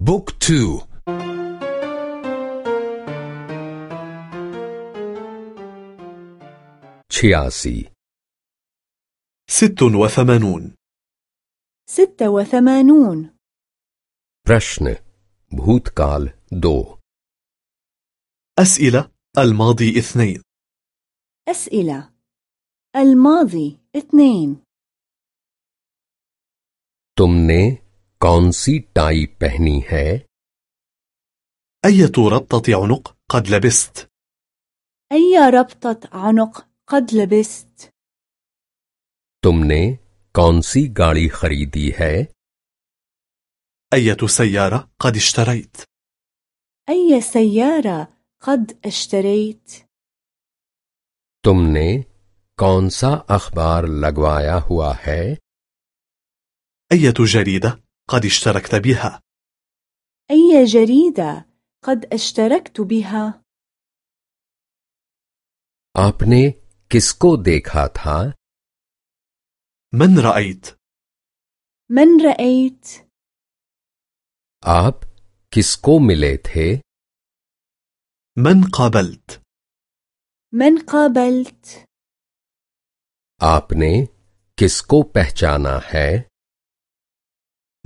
book two. छियासी ست وثمانون. ست وثمانون. प्रश्न भूतकाल दो. أسئلة. الماضي اثنين. أسئلة. الماضي اثنين. تمني. कौन सी टाई पहनी है أية ربطة عنق قد لبست أي ربطة عنق قد لبست तुमने कौन सी गाड़ी खरीदी है أية سيارة قد اشتريت أي سيارة قد اشتريت तुमने कौन सा अखबार लगवाया हुआ है أية جريدة قد اشتركت بها أي جريدة قد اشتركت بها आपने किसको देखा था من رأيت من رأيت आप किसको मिले थे من قابلت من قابلت आपने किसको पहचाना है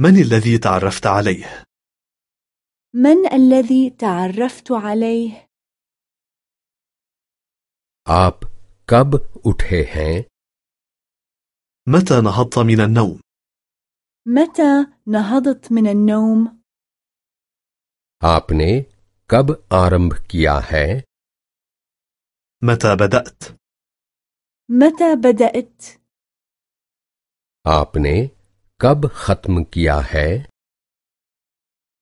من الذي تعرفت عليه من الذي تعرفت عليه आप कब उठे हैं متى نهضت من النوم متى نهضت من النوم आपने कब आरंभ किया है متى بدأت متى بدأت आपने कब खत्म किया है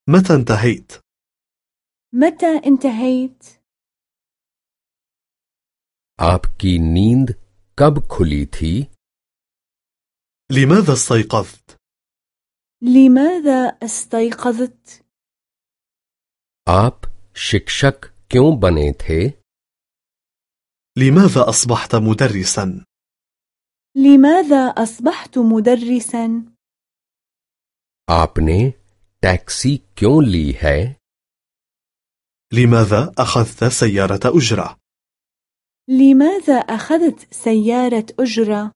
متى انتهيت متى انتهيت आपकी नींद कब खुली थी لماذا استيقظت لماذا استيقظت आप शिक्षक क्यों बने थे لماذا أصبحت مدرسا لماذا أصبحت مدرسا आपने टैक्सी क्यों ली है لماذا أخذت سيارة أجرة لماذا أخذت سيارة أجرة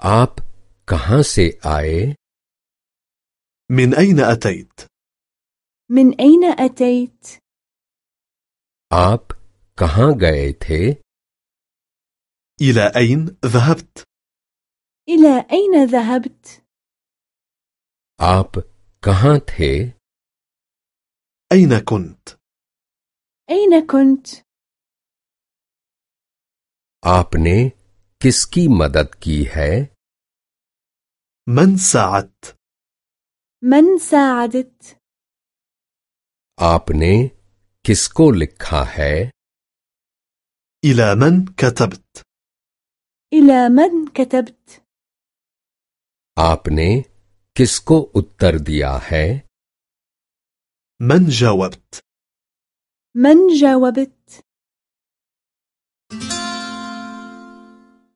आप कहां से आए من أين أتيت من أين أتيت आप कहां गए थे إلى أين ذهبت إلى أين ذهبت आप कहां थे أين كنت أين كنت आपने किसकी मदद की है من ساعدت من ساعدت आपने किसको लिखा है إلى من كتبت إلى من كتبت आपने किसको उत्तर दिया है من جاوبت من جاوبت